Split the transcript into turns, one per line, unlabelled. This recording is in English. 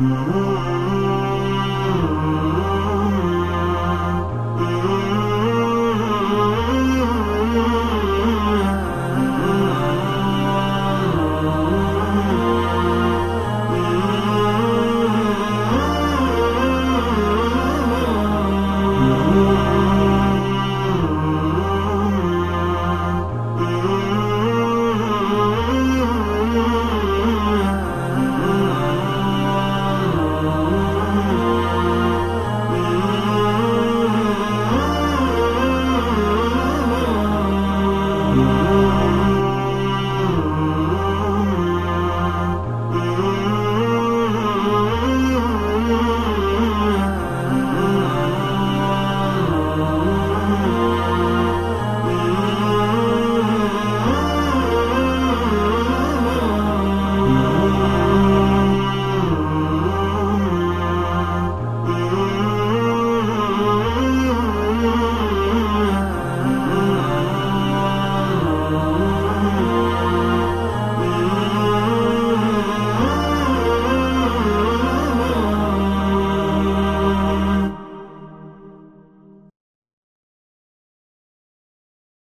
Mm-hmm.